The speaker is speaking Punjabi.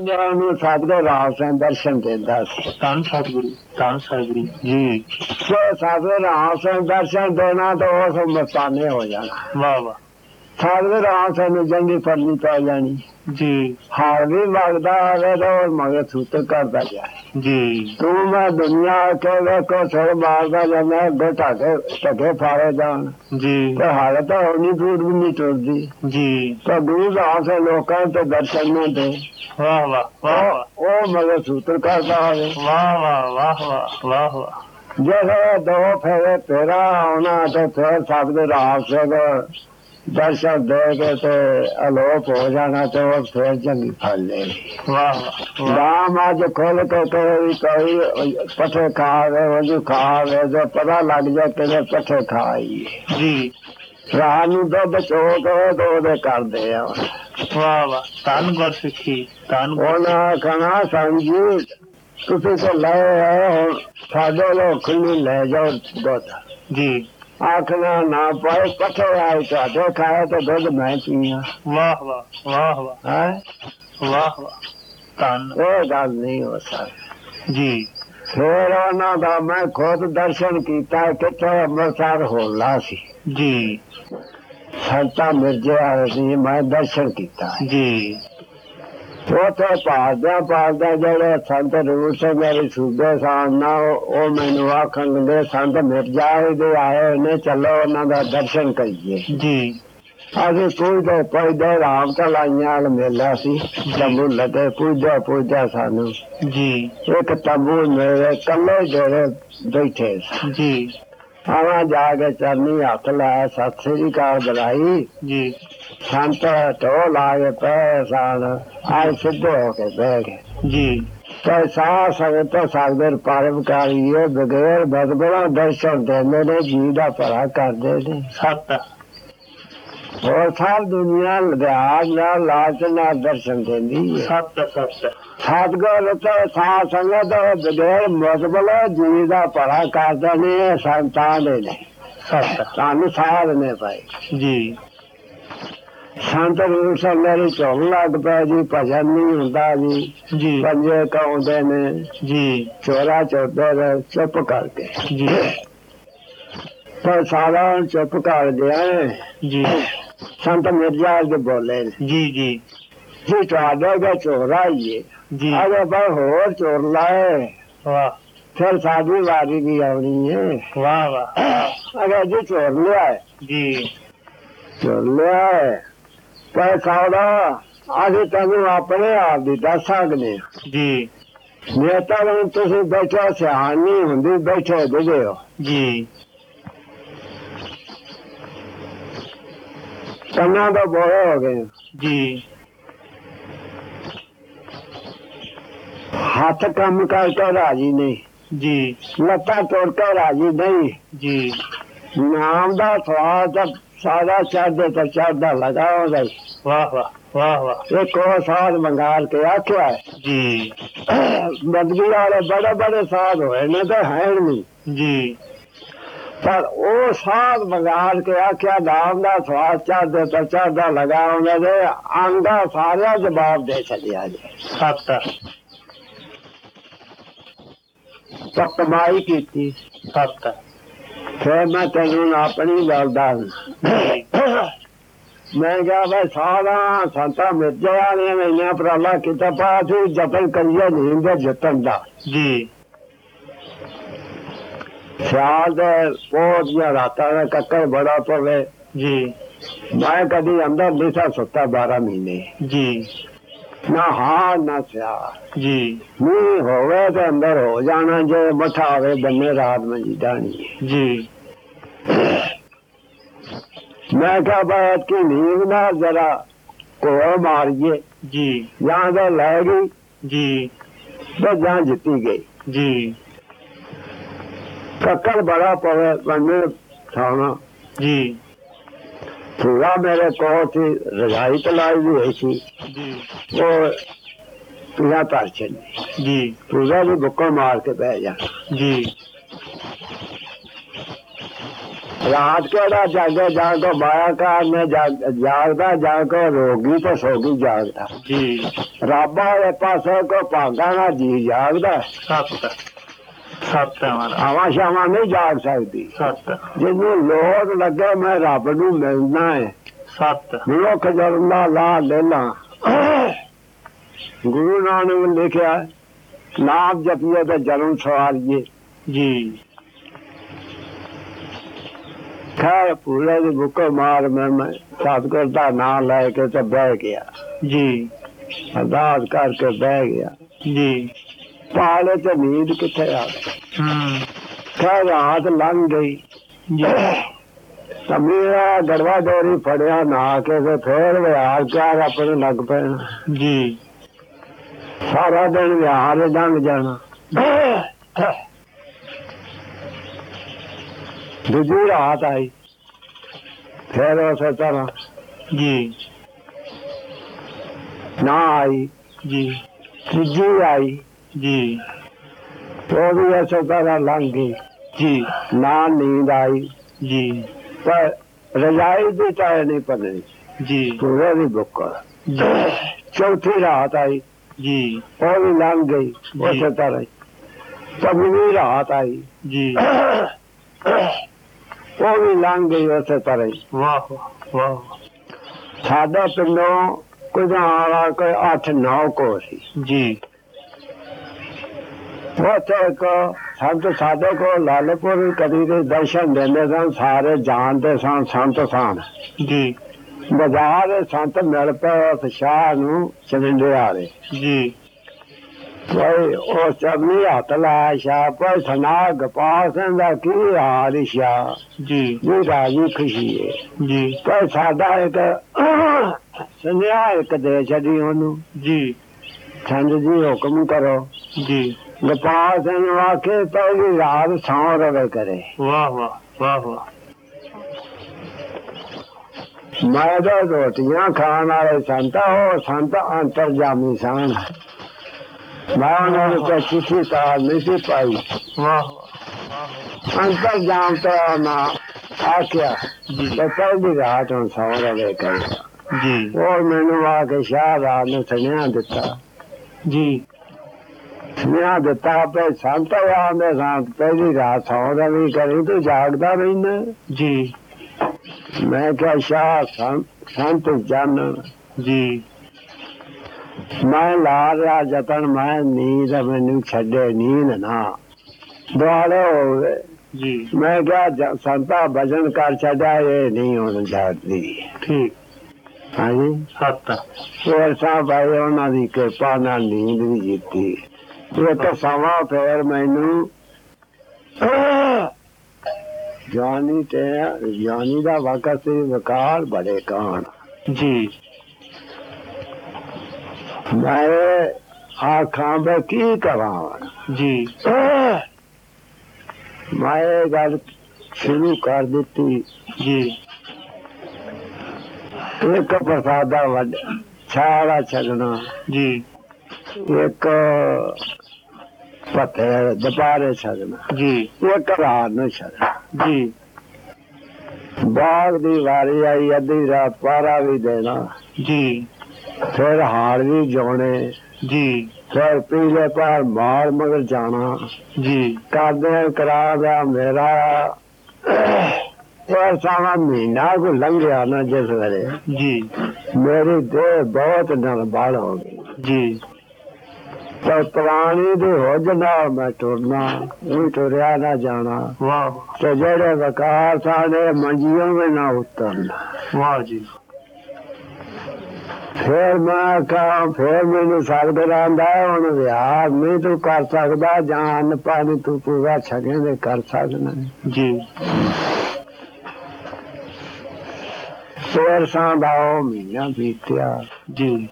ਜਿਹੜਾ ਨੂੰ ਸਾਧੂ ਰਾਮ ਸਿੰਘ ਦਰਸ਼ਨ ਦਿੰਦਾ ਧੰਨ ਸਤਿਗੁਰੂ ਧੰਨ ਸਤਿਗੁਰੂ। ਜੀ। ਸੋ ਸਾਧੂ ਰਾਮ ਸਿੰਘ ਦਰਸ਼ਨ ਦੇਣਾ ਤਾਂ ਉਸ ਮਸਤਾਨੇ ਹੋ ਜਾਣਾ। ਵਾਹ ਵਾਹ। ਸਾਧੂ ਰਾਮ ਸਿੰਘ ਨੂੰ ਜੰਗੀ ਫੜਨੀ ਪੈ ਜਾਣੀ। ਜੀ। ਹਾਰ ਵੀ ਵਗਦਾ ਹੋਵੇ ਤਾਂ ਉਹ ਮਗਰ ਸੁੱਤ ਕਰਦਾ ਜਾਏ ਜੀ। ਤੂੰ ਮੈਂ ਦੁਨੀਆ ਕੇ ਵੇਖੋ ਸਿਰ ਮਾਰਦਾ ਜਾਂਦਾ ਬੇਟਾ ਕੇ ਟਕੇ ਫਾੜੇ ਜਾਣ। ਜੀ। ਤੇ ਹਾਲਤ ਤਾਂ ਹੋਣੀ ਦੂਰ ਵੀ ਨਹੀਂ ਟੁਰਦੀ ਜੀ। ਤਾਂ ਦੂਰ ਆਸੇ ਲੋਕਾਂ ਤੇ ਦਰਸ਼ਨ ਨਾ ਦੇ। ਵਾਹ ਵਾਹ ਵਾਹ ਉਹ ਮਗਰ ਸੂਤਰ ਕਰਦਾ ਹੋਵੇ ਵਾਹ ਵਾਹ ਵਾਹ ਵਾਹ ਵਾਹ ਵਾਹ। ਜਿਹੜੇ ਦੋ ਫੇਰੇ ਤੇਰਾ ਆਉਣਾ ਤੇ ਫਿਰ ਸਭ ਦੇ ਰਾਸ ਦੇ ਕੇ ਤੇ ਅਲੋਪ ਹੋ ਜਾਣਾ ਤੇ ਉਹ ਫਿਰ ਚੰਗੀ ਫਲ ਲੈ ਵਾਹ ਵਾਹ। ਅੱਜ ਖੋਲ ਕੇ ਕੋਈ ਕੋਈ ਪੱਠੇ ਖਾ ਰਹੇ ਵਜੂ ਖਾ ਰਹੇ ਜੋ ਪਤਾ ਲੱਗ ਜਾ ਕਿਵੇਂ ਪੱਠੇ ਖਾਈ। ਜੀ। ਰਾਤ ਨੂੰ ਦੁੱਧ ਚੋ ਕੇ ਦੋ ਦੇ ਕਰਦੇ ਆ। ਵਾਹ ਵਾਹ। ਧੰਨ ਗੁਰ ਸਿੱਖੀ ਧੰਨ ਗੁਰ ਉਹਨਾਂ ਕਹਣਾ ਸੰਜੀ ਤੁਸੀਂ ਤਾਂ ਲੈ ਆਏ ਹੋ ਸਾਡੇ ਲੋਕ ਖੁੱਲੀ ਲੈ ਜਾਓ ਦੁੱਧ। ਜੀ। ਆਖਣਾ ਨਾ ਪਾਏ ਪੱਠੇ ਆਏ ਤੁਹਾਡੇ ਖਾਏ ਤੇ ਦੁੱਧ ਮੈਂ ਪੀਆ ਵਾਹ ਵਾਹ ਵਾਹ ਵਾਹ ਹੈ ਵਾਹ ਵਾਹ ਧੰਨ ਇਹ ਗੱਲ ਨਹੀਂ ਹੋ ਸਕਦੀ ਜੀ ਫਿਰ ਉਹਨਾਂ ਦਾ ਮੈਂ ਖੁਦ ਦਰਸ਼ਨ ਕੀਤਾ ਕਿੱਥੇ ਅੰਮ੍ਰਿਤਸਰ ਹੋਲਾ ਸੀ ਜੀ ਸੰਤਾ ਮਿਰਜੇ ਆਏ ਸੀ ਮੈਂ ਦਰਸ਼ਨ ਕੀਤਾ ਜੀ ਉੱਥੇ ਪਾਸਦਿਆਂ ਪਾਸਦਿਆਂ ਜਿਹੜੇ ਸੰਤ ਰੂਪ ਸਿੰਘ ਮੇਰੇ ਸਾਨ ਨਾ ਉਹ ਮੈਨੂੰ ਆਖਣ ਲੱਗੇ ਸੰਤ ਮਿਰਜਾ ਦੇ ਆਏ ਨੇ ਚਲੋ ਉਹਨਾਂ ਦਾ ਦਰਸ਼ਨ ਕਰੀਏ। ਜੀ। ਅਸੀਂ ਪੁੱਜਦੇ ਪੁੱਜਦੇ ਰਾਮ ਤਲਾਈਆਂ ਵਾਲ ਮੇਲਾ ਸੀ ਤੰਬੂ ਲੱਗੇ ਪੁੱਜਦੇ ਪੁੱਜਦੇ ਸਾਨੂੰ। ਜੀ। ਇੱਕ ਤੰਬੂ ਮੇਰੇ ਕੱਲੇ ਜਿਹੜੇ ਬੈਠੇ ਸੀ। ਜੀ। ਆਵਾਂ ਜਾ ਕੇ ਚਰਨੀ ਹੱਥ ਲਾਇਆ ਸਤਿ ਸ੍ਰੀ ਅਕਾਲ ਬੁਲਾਈ। ਜੀ। ਸੰਤ ਢੋ ਲਾ ਕੇ ਪਏ ਸਨ ਆਏ ਸਿੱਧੇ ਹੋ ਕੇ ਬਹਿ ਗਏ। ਜੀ। ਤੇ ਸਾਹ ਸੰਗਤ ਸਾਗਰ ਪਰਮਕਾਰੀਏ ਬਗੈਰ ਬਦਬਲਾ ਦਰਸ਼ਨ ਦੇਂਦੇ ਨੇ ਜੀ ਦਾ ਭਲਾ ਕਰਦੇ ਨੇ। ਸਤ। ਹੋਰ ਸਾਰ ਦੁਨੀਆ ਲਿਆਜ ਨਾਲ ਲਾਜ ਨਾਲ ਦਰਸ਼ਨ ਦਿੰਦੀ ਸਤ ਸਤ। ਸਤਗੁਰ ਤੇ ਸਾਧ ਸੰਗਤ ਬਗੈਰ ਮਦਬਲਾ ਜੀ ਦਾ ਭਲਾ ਕਰਦੇ ਨੇ ਸੰਤਾਂ ਦੇ ਨੇ। ਸਾਨੂੰ ਸਾਧ ਨੇ ਭਾਈ। ਜੀ। ਸੰਤ ਰੂਪ ਸੰਗਤ ਚੋਂ ਲੱਗ ਪਿਆ ਜੀ ਭਜਨ ਨਹੀਂ ਹੁੰਦਾ ਜੀ। ਜੀ। ਪੰਜੇ ਕਾਉਂਦੇ ਨੇ। ਜੀ। ਚੋਰਾ ਚੋਦੇ ਨੇ ਚੁੱਪ ਕਰਕੇ। ਜੀ। ਪਰ ਸਾਰਾ ਚੁੱਪ ਕਰ ਗਿਆ। ਜੀ। ਸੰਤ ਮਿਰਜ਼ਾ ਦੇ ਬੋਲੇ ਜੀ ਜੀ। ਜੀ ਤੁਹਾਡੇ ਦਾ ਚੋਰਾ ਹੀ ਜੀ। ਅਰੇ ਬਈ ਹੋਰ ਚੋਰ ਲਾਏ ਵਾਹ। ਫਿਰ ਸਾਡੀ ਵਾਰੀ ਵੀ ਆਉਣੀ ਹੈ ਵਾਹ ਵਾਹ। ਅਰੇ ਜੀ ਚੋਰ ਲਿਆ ਜੀ। ਚੋਰ ਲਿਆ ਪਰ ਸਾਡਾ ਅਸੀਂ ਤੈਨੂੰ ਆਪਣੇ ਆਪ ਦੀ ਦੱਸ ਸਕਦੇ। ਜੀ। ਨੇਤਾ ਨੂੰ ਤੁਸੀਂ ਬੈਠੋ ਸਿਆਣੀ ਹੁੰਦੀ ਬੈਠੇ ਹੋ। ਜੀ। ਕੰਨਾਂ ਦਾ ਬੋਏ ਹੋ ਗਏ। ਜੀ। ਹੱਥ ਕੰਮ ਕਰਕੇ ਰਾਜੀ ਨਹੀਂ। ਜੀ। ਲੱਤਾਂ ਤੋੜ ਕੇ ਰਾਜੀ ਨਹੀਂ। ਜੀ। ਨਾਮ ਦਾ ਸਵਾਦ ਸਾਦਾ ਚੜਦੇ ਤਾਂ ਚੜਦਾ ਗਈ ਵਾਹ ਵਾਹ ਵਾਹ ਵਾਹ। ਸਾਧ ਕੇ ਆਖਿਆ ਜੀ। ਬੰਦਗੀ ਵਾਲੇ ਬੜੇ ਬੜੇ ਸਾਧ ਹੋਏ ਨੇ ਤੇ ਹੈ ਨਹੀਂ ਜੀ। ਪਰ ਉਹ ਸਾਧ ਮੰਗਾਲ ਕੇ ਆਖਿਆ ਨਾਮ ਦਾ ਸਵਾਦ ਚੜਦੇ ਤਾਂ ਚੜਦਾ ਲਗਾਉਂਦੇ ਨੇ ਆਂਦਾ ਸਾਰਿਆ ਜਵਾਬ ਦੇ ਛੱਡਿਆ ਜੀ। ਸਤ। ਤਾਂ ਕਮਾਈ ਕੀਤੀ। ਸਤ। ਫਿਰ ਮੈਂ ਤੈਨੂੰ ਆਪਣੀ ਗੱਲ ਦੱਸ ਮੈਂ ਕਿਹਾ ਬਈ ਸਾਰਾ ਸੰਤਾ ਮਿਰਜਾ ਨੇ ਇੰਨਾ ਉਪਰਾਲਾ ਕੀਤਾ ਪਾ ਤੂੰ ਜਤਨ ਕਰੀਏ ਨਹੀਂ ਦੇ ਜਤਨ ਦਾ। ਜੀ। ਸਿਆਲ ਦੇ ਪੋਤ ਜਾਂ ਰਾਤਾਂ ਦਾ ਕੱਕਰ ਬੜਾ ਪਵੇ। ਜੀ। ਮੈਂ ਕਦੀ ਅੰਦਰ ਨਹੀਂ ਸੁੱਤਾ 12 ਮਹੀਨੇ। ਜੀ। ਨਾ ਹਾਂ ਨਾ ਸਿਆਲ ਜੀ। ਨਹੀਂ ਹੋਵੇ ਤੇ ਅੰਦਰ ਹੋ ਜਾਣਾ ਜੇ ਮਠਾ ਹੋਵੇ ਬੰਨੇ ਰਾਤ ਮੰਜੀ ਦਾਣੀ ਜੀ। ਮੈਂ ਕਿਹਾ ਬਾਤ ਕੀ ਨੀਂਦ ਨਾ ਜਰਾ ਕੋਲ ਮਾਰੀਏ। ਜੀ। ਜਾਂ ਤਾਂ ਲੈ ਗਈ ਜੀ। ਤੇ ਜਾਂ ਜਿੱਤੀ ਗਈ। ਜੀ। ਕੱਕੜ ਬੜਾ ਪਵੇ ਬੰਨੇ ਥਾਣਾ। ਜੀ। ਮੇਰੇ ਕੋਲ ਸੀ ਰਜਾਈ ਤਲਾਈ ਵੀ ਹੋਈ ਸੀ। ਜੀ। ਉਹ ਪੂਰਾ ਪਰ ਚੱਲੀ ਜੀ। ਪੂਰਾ ਵੀ ਬੁੱਕਾ ਮਾਰ ਕੇ ਬਹਿ ਜਾ ਜੀ। ਰਾਤ ਕਿਹੜਾ ਜਾਗੇ ਜਾਗੋ ਮਾਇਆ ਕਾਰ ਨੇ ਜਾਗ- ਜਾਗਦਾ ਜਾਗੋ ਰੋਗੀ ਤੇ ਸੋਗੀ ਜਾਗਦਾ। ਜੀ। ਰੱਬ ਵਾਲੇ ਪਾਸੇ ਕੋ ਭਾਗਾ ਨਾ ਜੀ ਜਾਗਦਾ। ਸਤ ਸਤ ਹੈ ਮਹਾਰਾਜ ਆਵਾਂ ਸ਼ਾਵਾਂ ਨਹੀਂ ਜਾਗ ਸਕਦੀ। ਸਤ। ਜਿਹਨੂੰ ਲੋੜ ਲੱਗੇ ਮੈਂ ਰੱਬ ਨੂੰ ਮਿਲਣਾ ਹੈ। ਸਤ। ਜਨਮ ਦਾ ਲਾ ਲੈ ਲਾਂ। ਗੁਰੂ ਨਾਨਕ ਲਿਖਿਆ ਨਾਮ ਜਪੀਏ ਤੇ ਜਨਮ ਸਵਾਰੀਏ। ਜੀ। ਖੈਰ ਪੂਰੇ ਦੀ ਬੁੱਕ ਮਾਰ ਮੈਂ ਮੈਂ ਸਤਿਗੁਰ ਦਾ ਨਾਮ ਲੈ ਕੇ ਤੇ ਬਹਿ ਗਿਆ। ਜੀ। ਅਰਦਾਸ ਕਰਕੇ ਬਹਿ ਗਿਆ। ਜੀ। ਪਾਲੇ ਤੇ ਨੀਂਦ ਕਿੱਥੇ ਆ ਗਈ ਹਮ ਖੈਰ ਰਾਤ ਲੰਘ ਗਈ ਜੀ ਤਾਂ ਮੇਰਾ ਗੜਵਾ ਡੋਰੀ ਫੜਿਆ ਨਾ ਕੇ ਤੇ ਫੇਰ ਵਿਹਾਰ ਚਾਰ ਆਪਣੇ ਲੱਗ ਪੈਣਾ ਜੀ ਸਾਰਾ ਦਿਨ ਵਿਹਾਰ ਲੰਘ ਜਾਣਾ ਦੂਜੀ ਰਾਤ ਆਈ ਫਿਰ ਉਸੇ ਤਰ੍ਹਾਂ ਜੀ ਨਾ ਆਈ ਜੀ ਤੀਜੀ ਆਈ ਜੀ। ਵੀ ਉਸੇ ਤਰ੍ਹਾਂ ਲੰਘ ਗਈ। ਜੀ। ਨਾ ਨੀਂਦ ਆਈ। ਜੀ। ਪਰ ਰਜਾਈ ਦੀ ਚਾਹ ਨਹੀਂ ਪਣੀ ਜੀ। ਪੂਰੇ ਦੀ ਬੁੱਕ ਚੌਥੀ ਰਾਤ ਆਈ। ਜੀ। ਉਹ ਵੀ ਲੰਘ ਗਈ। ਉਸੇ ਤਰ੍ਹਾਂ ਪੰਜਵੀਂ ਰਾਤ ਆਈ। ਜੀ। ਉਹ ਵੀ ਲੰਘ ਗਈ ਉਸੇ ਤਰ੍ਹਾਂ ਵਾਹ ਵਾਹ। ਸਾਡਾ ਪਿੰਡੋਂ ਕੁਝ ਆਲਾ ਕੋਈ 8-9 ਕੋ ਸੀ। ਜੀ। ਇੱਕ ਸੰਤ ਸਾਡੇ ਕੋਲ ਲਾਲਪੁਰ ਕਦੀ ਦੇ ਦਰਸ਼ਨ ਦਿੰਦੇ ਸਨ ਸਾਰੇ ਜਾਣਦੇ ਸਨ ਸੰਤ ਸਨ ਜੀ ਬਾਜ਼ਾਰ ਦੇ ਸੰਤ ਮਿਲ ਪਏ ਉਸ ਸ਼ਾਹ ਨੂੰ ਚਲਿੰਦੇ ਵਾਲੇ ਜੀ ਕੋਈ ਉਹ ਚਰਨੀ ਹੱਥ ਲਾਇਆ ਸ਼ਾਹ ਪਰ ਸੁਣਾ ਗੋਪਾਲ ਸਿੰਘ ਦਾ ਕੀ ਹਾਲ ਈ ਸ਼ਾਹ ਜੀ ਜੀ ਰਾਜੀ ਖੁਸ਼ੀ ਹੈ ਜੀ ਪਰ ਸਾਡਾ ਇੱਕ ਸੁਨੇਹਾ ਇੱਕ ਦੇ ਛੱਡੀ ਉਹਨੂੰ ਜੀ ਚੰਦ ਜੀ ਹੁਕਮ ਕਰੋ ਜੀ گو پائي. انتر جام توهان اهو ਦਿੱਤਾ ਜੀ ਸੁਨੇਹਾ ਦਿੱਤਾ ਪਏ ਸੰਤ ਆਂਦੇ ਸੰਤ ਪਹਿਲੀ ਰਾਤ ਸੌਂ ਰਵੇ ਕਰੇ ਤੂੰ ਜਾਗਦਾ ਰਹਿਣਾ ਜੀ। ਮੈਂ ਕਿਹਾ ਸ਼ਾਹ ਸੰਤ ਜਨ। ਜੀ। ਮੈਂ ਲਾ ਰਿਹਾ ਜਤਨ ਮੈਂ ਨੀਂਦ ਮੈਨੂੰ ਛੱਡੇ ਨੀਂਦ ਨਾ। ਦੁਆਲੇ ਹੋਵੇ ਜੀ। ਮੈਂ ਕਿਹਾ ਸੰਤਾ ਭਜਨ ਕਰ ਛੱਡਿਆ ਇਹ ਨਹੀਂ ਹੁਣ ਜਾਗਦੀ। ਠੀਕ। ਹਾਂਜੀ। ਸਤ। ਹੋਰ ਸਾਹਿਬ ਭਾਈ ਉਹਨਾਂ ਦੀ ਕਿਰਪਾ ਨਾਲ ਨੀਂਦ ਵੀ ਜਿੱਤੀ। ਇਹ ਤਾਂ ਸਮਾਂ ਫੇਰ ਮੈਨੂੰ ਜਾਨੀ ਤੇ ਜਾਨੀ ਦਾ ਵਕਤ ਸੀ ਵਕਾਰ ਬੜੇ ਕਾਣ ਜੀ ਮੈਂ ਆਖਾਂ ਬੇ ਕੀ ਕਰਾਂ ਜੀ ਮੈਂ ਇਹ ਗੱਲ ਸ਼ੁਰੂ ਕਰ ਦਿੱਤੀ ਜੀ ਇੱਕ ਪ੍ਰਸਾਦਾ ਵੱਡ ਛਾੜਾ ਛਕਣਾ ਪਤੇ ਦੁਪਾਰੇ ਛਕਣਾ ਜੀ। ਇੱਕ ਰਾਤ ਨੂੰ ਛਕਣਾ ਜੀ। ਬਾਗ ਦੀ ਵਾਰੀ ਆਈ ਅੱਧੀ ਰਾਤ ਪਾਰਾ ਵੀ ਦੇਣਾ। ਜੀ। ਫਿਰ ਹਾਰ ਵੀ ਜਾਣੇ ਜੀ। ਫਿਰ ਪੀਲੇ ਪਰ ਮਾਰ ਮਗਰ ਜਾਣਾ। ਜੀ। ਕਰਦੇ ਕਰਾ ਦਾ ਮੇਰਾ। ਇਹ ਸਾਰਾ ਮਹੀਨਾ ਕੋ ਲੰਘਿਆ ਨਾ ਜਿਸ ਵੇਲੇ। ਜੀ। ਮੇਰੀ ਦੇਹ ਬਹੁਤ ਨਰਬਲ ਹੋ ਗਈ। ਜੀ। ਪੁਰਾਣੀ ਦੇ ਹੋਜ ਨਾਲ ਮੈਂ ਟੁਰਨਾ ਉਹ ਟੁਰਿਆ ਨਾ ਜਾਣਾ। ਵਾਹ ਤੇ ਜਿਹੜੇ ਵਕਾਰ ਸਾਡੇ ਮੰਜੀਆਂ ਵਿੱਚ ਨਾ ਉਤਰਨਾ। ਵਾਹ ਜੀ। ਫਿਰ ਮੈਂ ਕਹਾਂ ਫਿਰ ਮੈਨੂੰ ਸਰਗਰਾਂ ਦਾ ਹੁਣ ਵਿਆਹ ਨਹੀਂ ਤੂੰ ਕਰ ਸਕਦਾ ਜਾਨ ਪਾਣੀ ਤੂੰ ਪੂਰਾ ਛਗੇ ਦੇ ਕਰ ਸਕਦਾ ਜੀ। ਸੋਰ ਸਾਂ ਦਾ ਉਹ ਮਹੀਨਾ ਬੀਤਿਆ। ਜੀ।